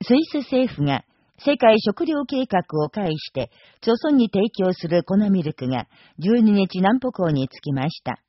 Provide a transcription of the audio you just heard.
スイス政府が世界食糧計画を介して、朝村に提供する粉ミルクが12日南北港に着きました。